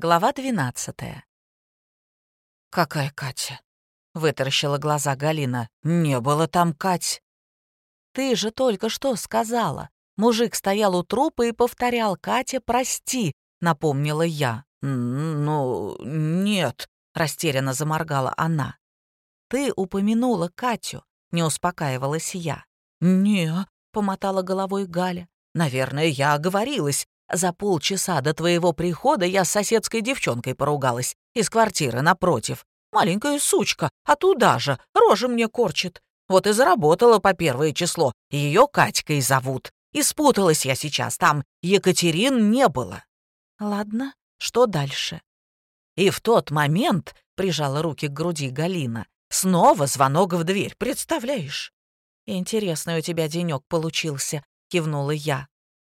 Глава 12. «Какая Катя?» — вытаращила глаза Галина. «Не было там Кать». «Ты же только что сказала. Мужик стоял у трупа и повторял «Катя, прости», — напомнила я. «Ну, нет», — растерянно заморгала она. «Ты упомянула Катю», — не успокаивалась я. «Не», — помотала головой Галя. «Наверное, я оговорилась. За полчаса до твоего прихода я с соседской девчонкой поругалась из квартиры напротив. Маленькая сучка, а туда же, рожа мне корчит. Вот и заработала по первое число, ее Катькой зовут. И спуталась я сейчас, там Екатерин не было. Ладно, что дальше? И в тот момент, прижала руки к груди Галина, снова звонок в дверь, представляешь? Интересный у тебя денек получился, кивнула я.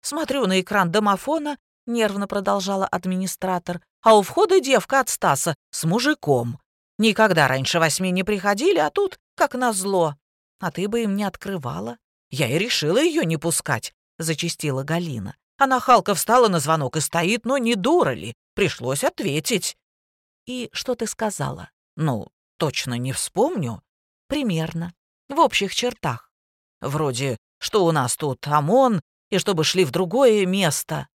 Смотрю на экран домофона, нервно продолжала администратор, а у входа девка от Стаса с мужиком. Никогда раньше восьми не приходили, а тут как назло. А ты бы им не открывала. Я и решила ее не пускать, зачистила Галина. Она халка встала на звонок и стоит, но не дура ли? Пришлось ответить. И что ты сказала? Ну, точно не вспомню. Примерно. В общих чертах. Вроде, что у нас тут ОМОН, и чтобы шли в другое место.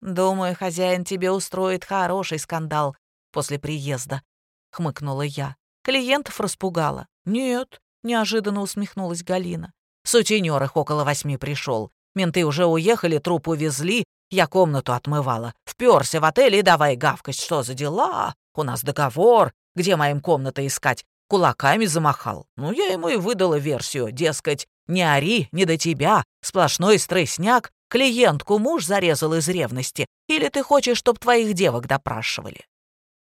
Думаю, хозяин тебе устроит хороший скандал после приезда, — хмыкнула я. Клиентов распугала. Нет, — неожиданно усмехнулась Галина. Сутенер их около восьми пришел. Менты уже уехали, труп увезли, я комнату отмывала. Вперся в отель и давай гавкать. Что за дела? У нас договор. Где моим комната искать? Кулаками замахал. Ну, я ему и выдала версию. Дескать, не ори, не до тебя, сплошной стрессняк, клиентку муж зарезал из ревности, или ты хочешь, чтоб твоих девок допрашивали?»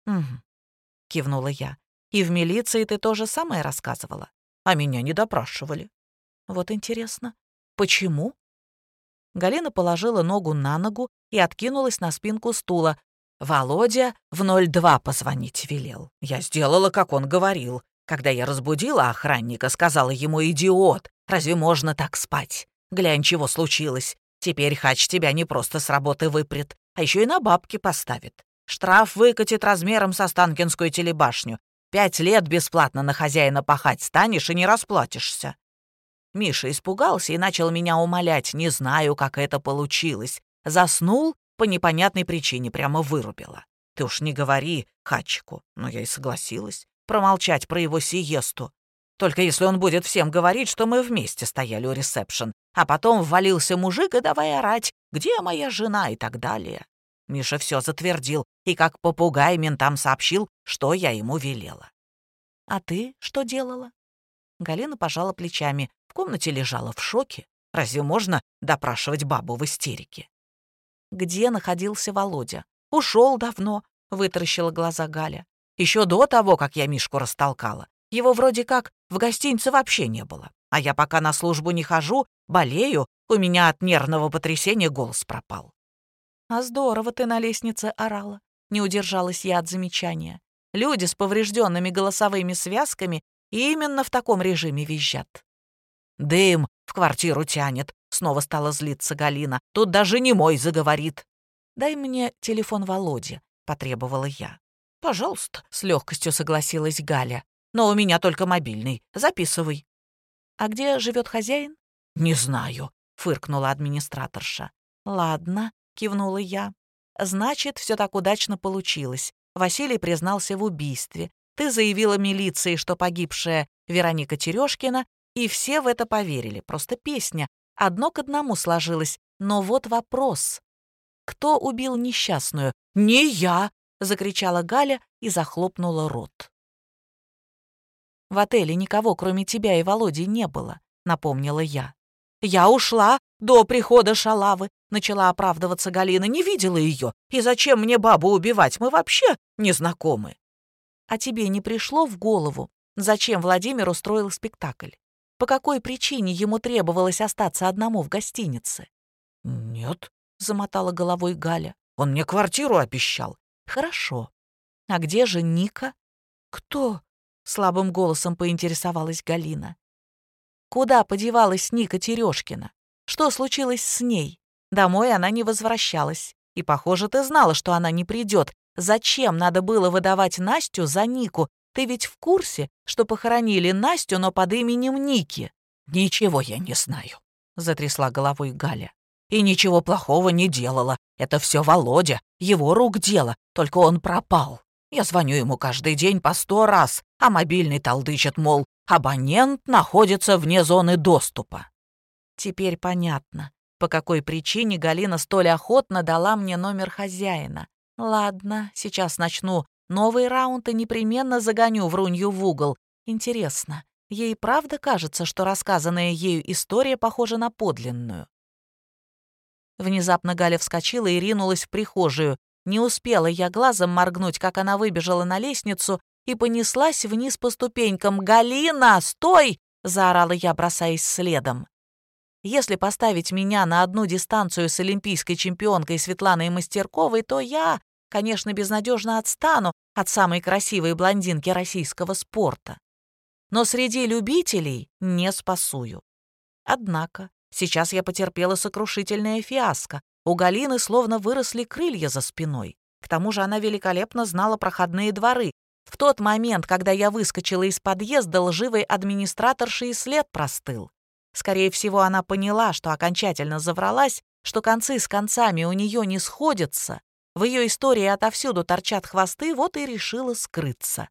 «Угу», — кивнула я. «И в милиции ты тоже самое рассказывала?» «А меня не допрашивали». «Вот интересно, почему?» Галина положила ногу на ногу и откинулась на спинку стула. «Володя в 02 позвонить велел. Я сделала, как он говорил. Когда я разбудила охранника, сказала ему «идиот», Разве можно так спать? Глянь, чего случилось. Теперь хач тебя не просто с работы выпрет, а еще и на бабки поставит. Штраф выкатит размером со Станкинскую телебашню. Пять лет бесплатно на хозяина пахать станешь и не расплатишься. Миша испугался и начал меня умолять. Не знаю, как это получилось. Заснул по непонятной причине, прямо вырубила. Ты уж не говори Хачику. Но я и согласилась промолчать про его сиесту. Только если он будет всем говорить, что мы вместе стояли у ресепшн, а потом ввалился мужик и давай орать, где моя жена и так далее. Миша все затвердил и как попугай ментам сообщил, что я ему велела. «А ты что делала?» Галина пожала плечами. В комнате лежала в шоке. Разве можно допрашивать бабу в истерике? «Где находился Володя?» «Ушел давно», — вытаращила глаза Галя. «Еще до того, как я Мишку растолкала. Его вроде как в гостинице вообще не было. А я пока на службу не хожу, болею, у меня от нервного потрясения голос пропал. «А здорово ты на лестнице орала», — не удержалась я от замечания. «Люди с поврежденными голосовыми связками именно в таком режиме визжат». «Дым в квартиру тянет», — снова стала злиться Галина. «Тут даже не мой заговорит». «Дай мне телефон Володи», — потребовала я. «Пожалуйста», — с легкостью согласилась Галя но у меня только мобильный. Записывай». «А где живет хозяин?» «Не знаю», — фыркнула администраторша. «Ладно», — кивнула я. «Значит, все так удачно получилось. Василий признался в убийстве. Ты заявила милиции, что погибшая Вероника Терешкина, и все в это поверили. Просто песня. Одно к одному сложилось. Но вот вопрос. Кто убил несчастную? «Не я!» — закричала Галя и захлопнула рот. В отеле никого, кроме тебя и Володи, не было», — напомнила я. «Я ушла до прихода шалавы», — начала оправдываться Галина. «Не видела ее. И зачем мне бабу убивать? Мы вообще не знакомы». «А тебе не пришло в голову, зачем Владимир устроил спектакль? По какой причине ему требовалось остаться одному в гостинице?» «Нет», — замотала головой Галя. «Он мне квартиру обещал». «Хорошо. А где же Ника?» «Кто?» Слабым голосом поинтересовалась Галина. Куда подевалась Ника Терешкина? Что случилось с ней? Домой она не возвращалась. И, похоже, ты знала, что она не придет. зачем надо было выдавать Настю за Нику? Ты ведь в курсе, что похоронили Настю, но под именем Ники?» «Ничего я не знаю», — затрясла головой Галя. «И ничего плохого не делала. Это все Володя, его рук дело, только он пропал. Я звоню ему каждый день по сто раз, а мобильный толдычит, мол, абонент находится вне зоны доступа». Теперь понятно, по какой причине Галина столь охотно дала мне номер хозяина. Ладно, сейчас начну новый раунд и непременно загоню Врунью в угол. Интересно, ей правда кажется, что рассказанная ею история похожа на подлинную? Внезапно Галя вскочила и ринулась в прихожую. Не успела я глазом моргнуть, как она выбежала на лестницу и понеслась вниз по ступенькам. «Галина, стой!» — заорала я, бросаясь следом. Если поставить меня на одну дистанцию с олимпийской чемпионкой Светланой Мастерковой, то я, конечно, безнадежно отстану от самой красивой блондинки российского спорта. Но среди любителей не спасую. Однако сейчас я потерпела сокрушительное фиаско. У Галины словно выросли крылья за спиной. К тому же она великолепно знала проходные дворы. В тот момент, когда я выскочила из подъезда, лживой администраторши и след простыл. Скорее всего, она поняла, что окончательно завралась, что концы с концами у нее не сходятся. В ее истории отовсюду торчат хвосты, вот и решила скрыться.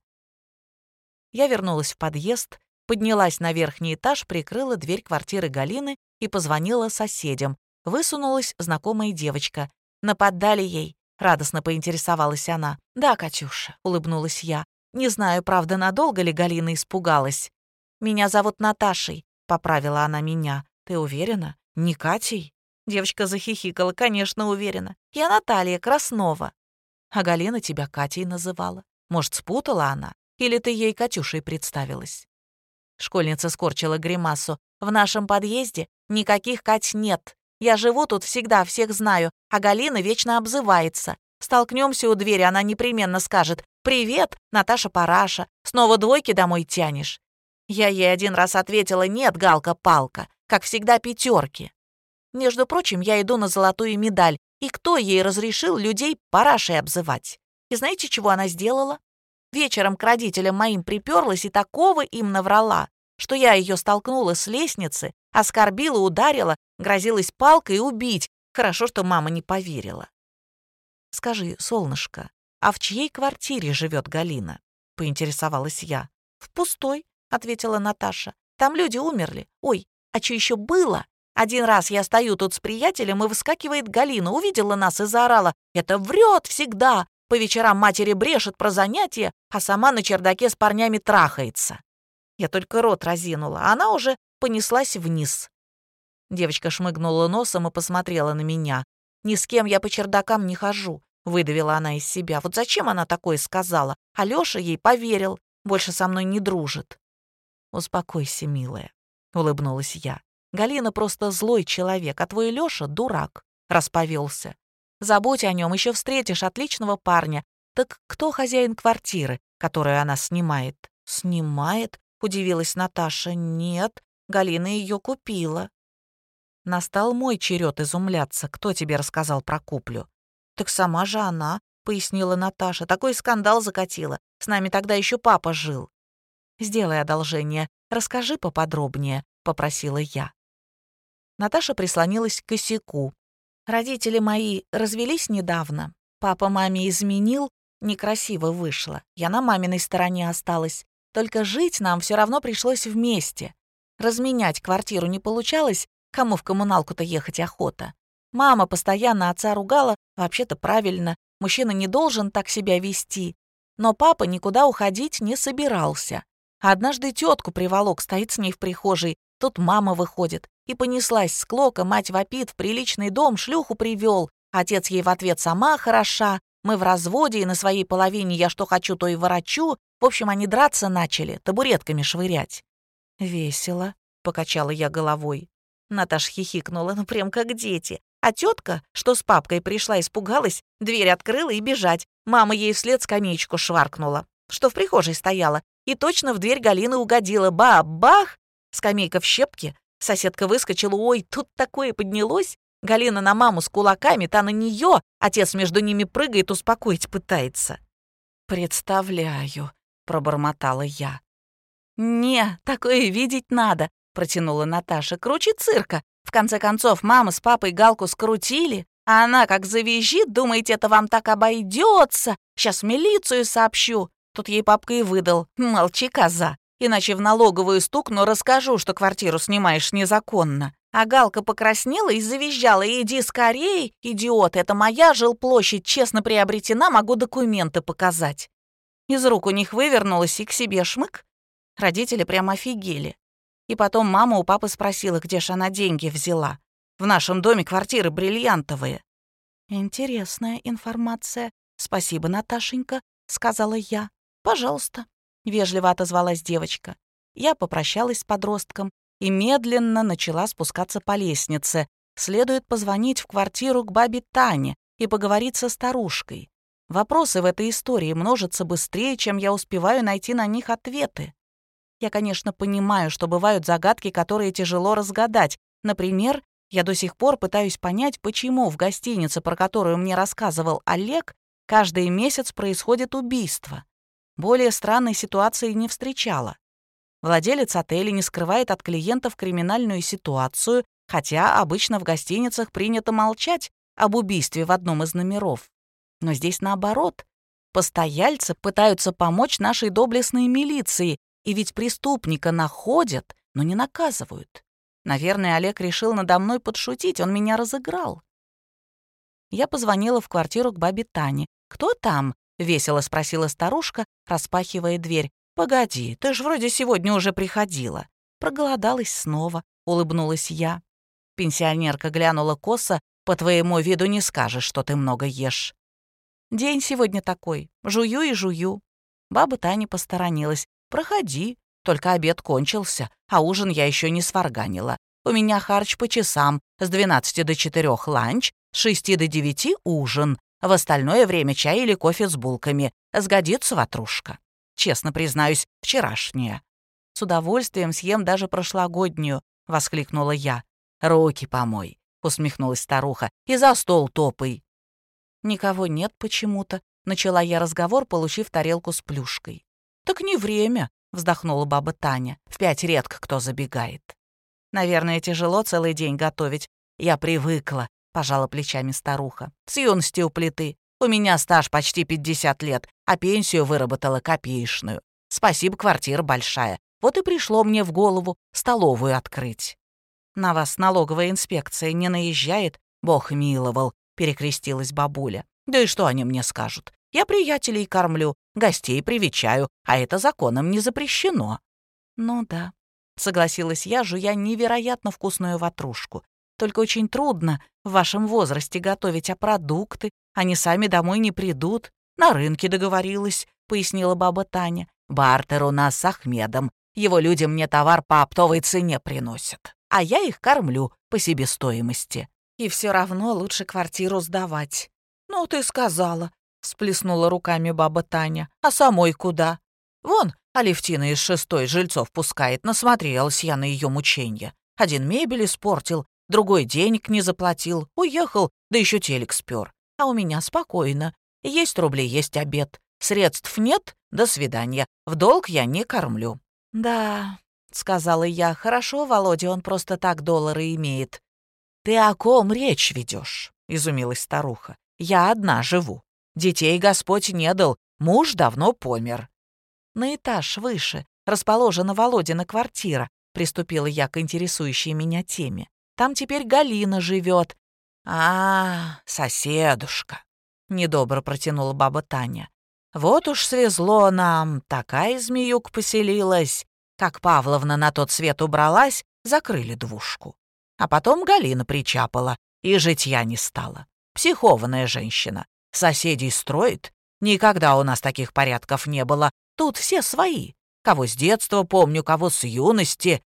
Я вернулась в подъезд, поднялась на верхний этаж, прикрыла дверь квартиры Галины и позвонила соседям. Высунулась знакомая девочка. Нападали ей. Радостно поинтересовалась она. «Да, Катюша», — улыбнулась я. «Не знаю, правда, надолго ли Галина испугалась. Меня зовут Наташей. — поправила она меня. «Ты уверена? Не Катей?» Девочка захихикала. «Конечно, уверена. Я Наталья Краснова». «А Галина тебя Катей называла. Может, спутала она? Или ты ей Катюшей представилась?» Школьница скорчила гримасу. «В нашем подъезде никаких Кать нет. Я живу тут всегда, всех знаю, а Галина вечно обзывается. Столкнемся у двери, она непременно скажет «Привет, Наташа Параша, снова двойки домой тянешь». Я ей один раз ответила «нет, Галка-палка», как всегда пятерки. Между прочим, я иду на золотую медаль, и кто ей разрешил людей парашей обзывать? И знаете, чего она сделала? Вечером к родителям моим приперлась и такого им наврала, что я ее столкнула с лестницы, оскорбила, ударила, грозилась палкой убить. Хорошо, что мама не поверила. «Скажи, солнышко, а в чьей квартире живет Галина?» — поинтересовалась я. «В пустой. — ответила Наташа. «Там люди умерли. Ой, а что еще было? Один раз я стою тут с приятелем, и выскакивает Галина, увидела нас и заорала. Это врет всегда. По вечерам матери брешет про занятия, а сама на чердаке с парнями трахается. Я только рот разинула, а она уже понеслась вниз. Девочка шмыгнула носом и посмотрела на меня. «Ни с кем я по чердакам не хожу», — выдавила она из себя. «Вот зачем она такое сказала? Алёша ей поверил, больше со мной не дружит». «Успокойся, милая», — улыбнулась я. «Галина просто злой человек, а твой Лёша — дурак», — расповелся. «Забудь о нем, еще встретишь отличного парня. Так кто хозяин квартиры, которую она снимает?» «Снимает?» — удивилась Наташа. «Нет, Галина ее купила». Настал мой черед изумляться. Кто тебе рассказал про куплю? «Так сама же она», — пояснила Наташа. «Такой скандал закатила. С нами тогда еще папа жил». «Сделай одолжение, расскажи поподробнее», — попросила я. Наташа прислонилась к косяку. «Родители мои развелись недавно. Папа маме изменил, некрасиво вышло. Я на маминой стороне осталась. Только жить нам все равно пришлось вместе. Разменять квартиру не получалось, кому в коммуналку-то ехать охота. Мама постоянно отца ругала, вообще-то правильно, мужчина не должен так себя вести. Но папа никуда уходить не собирался. Однажды тетку приволок, стоит с ней в прихожей. Тут мама выходит. И понеслась с клока, мать вопит, в приличный дом шлюху привел. Отец ей в ответ «сама хороша». Мы в разводе, и на своей половине я что хочу, то и ворочу. В общем, они драться начали, табуретками швырять. «Весело», — покачала я головой. Наташа хихикнула, ну прям как дети. А тетка, что с папкой пришла, испугалась, дверь открыла и бежать. Мама ей вслед скамеечку шваркнула, что в прихожей стояла, и точно в дверь Галины угодила. Ба-бах! Скамейка в щепке. Соседка выскочила. Ой, тут такое поднялось. Галина на маму с кулаками, та на нее, отец между ними прыгает, успокоить пытается. «Представляю», — пробормотала я. «Не, такое видеть надо», — протянула Наташа. «Круче цирка. В конце концов, мама с папой Галку скрутили, а она как завизжит, думаете, это вам так обойдется. Сейчас милицию сообщу». Тут ей папка и выдал. «Молчи, коза, иначе в налоговую стукну, расскажу, что квартиру снимаешь незаконно». А Галка покраснела и завизжала. «Иди скорей, идиот, это моя жилплощадь, честно приобретена, могу документы показать». Из рук у них вывернулась и к себе шмык. Родители прямо офигели. И потом мама у папы спросила, где ж она деньги взяла. В нашем доме квартиры бриллиантовые. «Интересная информация. Спасибо, Наташенька», — сказала я. «Пожалуйста», — вежливо отозвалась девочка. Я попрощалась с подростком и медленно начала спускаться по лестнице. Следует позвонить в квартиру к бабе Тане и поговорить со старушкой. Вопросы в этой истории множатся быстрее, чем я успеваю найти на них ответы. Я, конечно, понимаю, что бывают загадки, которые тяжело разгадать. Например, я до сих пор пытаюсь понять, почему в гостинице, про которую мне рассказывал Олег, каждый месяц происходит убийство. Более странной ситуации не встречала. Владелец отеля не скрывает от клиентов криминальную ситуацию, хотя обычно в гостиницах принято молчать об убийстве в одном из номеров. Но здесь наоборот. Постояльцы пытаются помочь нашей доблестной милиции, и ведь преступника находят, но не наказывают. Наверное, Олег решил надо мной подшутить, он меня разыграл. Я позвонила в квартиру к бабе Тане. «Кто там?» — весело спросила старушка, распахивая дверь. «Погоди, ты ж вроде сегодня уже приходила». Проголодалась снова, улыбнулась я. Пенсионерка глянула косо, «По твоему виду не скажешь, что ты много ешь». «День сегодня такой, жую и жую». Баба Таня посторонилась. «Проходи, только обед кончился, а ужин я еще не сварганила. У меня харч по часам, с 12 до 4 ланч, с 6 до 9 ужин, в остальное время чай или кофе с булками. Сгодится ватрушка». Честно признаюсь, вчерашняя. С удовольствием съем даже прошлогоднюю, — воскликнула я. «Руки помой», — усмехнулась старуха, — «и за стол топай». «Никого нет почему-то», — начала я разговор, получив тарелку с плюшкой. «Так не время», — вздохнула баба Таня. «В пять редко кто забегает». «Наверное, тяжело целый день готовить. Я привыкла», — пожала плечами старуха. «С юности у плиты. У меня стаж почти 50 лет, а пенсию выработала копеечную. Спасибо, квартира большая. Вот и пришло мне в голову столовую открыть. На вас налоговая инспекция не наезжает? Бог миловал, перекрестилась бабуля. Да и что они мне скажут? Я приятелей кормлю, гостей привечаю, а это законом не запрещено. Ну да, согласилась я, жуя невероятно вкусную ватрушку. Только очень трудно в вашем возрасте готовить, а продукты, они сами домой не придут. На рынке договорилась, пояснила баба Таня. Бартер у нас с Ахмедом. Его люди мне товар по оптовой цене приносят, а я их кормлю по себестоимости. И все равно лучше квартиру сдавать. Ну, ты сказала, сплеснула руками баба Таня. А самой куда? Вон, Алевтина из шестой жильцов пускает, насмотрелась я на ее мучения. Один мебель испортил, другой денег не заплатил, уехал, да еще телек спер. А у меня спокойно. Есть рубли, есть обед. Средств нет, до свидания. В долг я не кормлю». «Да», — сказала я, — «хорошо, Володя, он просто так доллары имеет». «Ты о ком речь ведешь? изумилась старуха. «Я одна живу. Детей Господь не дал, муж давно помер». «На этаж выше расположена Володина квартира», — приступила я к интересующей меня теме. Там теперь Галина живет. А, соседушка, недобро протянула баба Таня. Вот уж свезло нам, такая змеюк поселилась. Как Павловна на тот свет убралась, закрыли двушку. А потом Галина причапала, и житья не стала. Психованная женщина. Соседей строит. Никогда у нас таких порядков не было. Тут все свои. Кого с детства помню, кого с юности.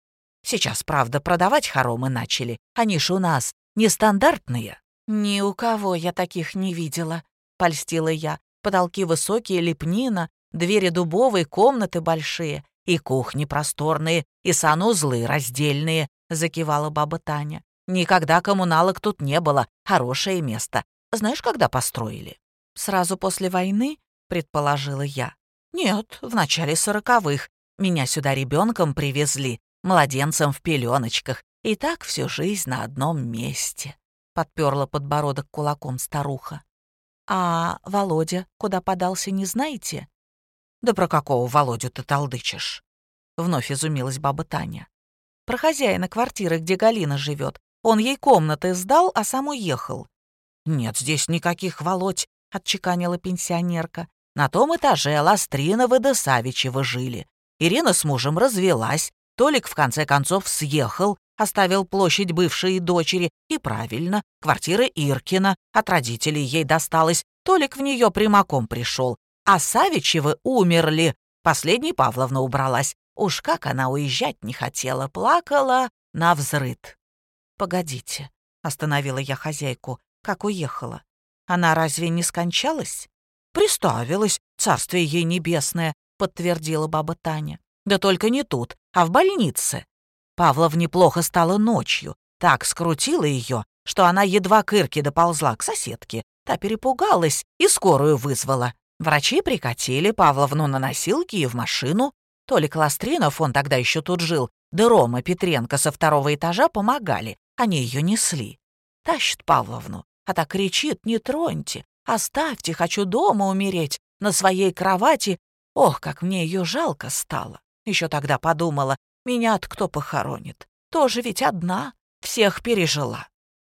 Сейчас, правда, продавать хоромы начали. Они ж у нас нестандартные». «Ни у кого я таких не видела», — польстила я. «Потолки высокие, лепнина, двери дубовые, комнаты большие, и кухни просторные, и санузлы раздельные», — закивала баба Таня. Никогда коммуналок тут не было. Хорошее место. Знаешь, когда построили?» «Сразу после войны?» — предположила я. «Нет, в начале сороковых. Меня сюда ребенком привезли, младенцем в пеленочках. И так всю жизнь на одном месте», — подперла подбородок кулаком старуха. «А Володя куда подался, не знаете?» «Да про какого Володю ты толдычишь?» Вновь изумилась баба Таня. «Про хозяина квартиры, где Галина живет. Он ей комнаты сдал, а сам уехал». «Нет здесь никаких Володь», — отчеканила пенсионерка. «На том этаже Ластриновы да Савичевы жили. Ирина с мужем развелась, Толик в конце концов съехал, оставил площадь бывшей дочери. И правильно, квартира Иркина, от родителей ей досталась. Толик в нее прямаком пришел. А Савичевы умерли. Последней Павловна убралась. Уж как она уезжать не хотела, плакала на взрыд. «Погодите», — остановила я хозяйку, — «как уехала? Она разве не скончалась?» «Приставилась, царствие ей небесное», — подтвердила баба Таня. «Да только не тут, а в больнице. Павлов неплохо стало ночью. Так скрутила ее, что она едва к Ирке доползла к соседке. Та перепугалась и скорую вызвала. Врачи прикатили Павловну на носилки и в машину. Толик Ластринов, он тогда еще тут жил, да Рома Петренко со второго этажа помогали. Они ее несли. Тащит Павловну, а так кричит «Не троньте! Оставьте, хочу дома умереть, на своей кровати!» Ох, как мне ее жалко стало. Еще тогда подумала, меня-то кто похоронит? Тоже ведь одна, всех пережила.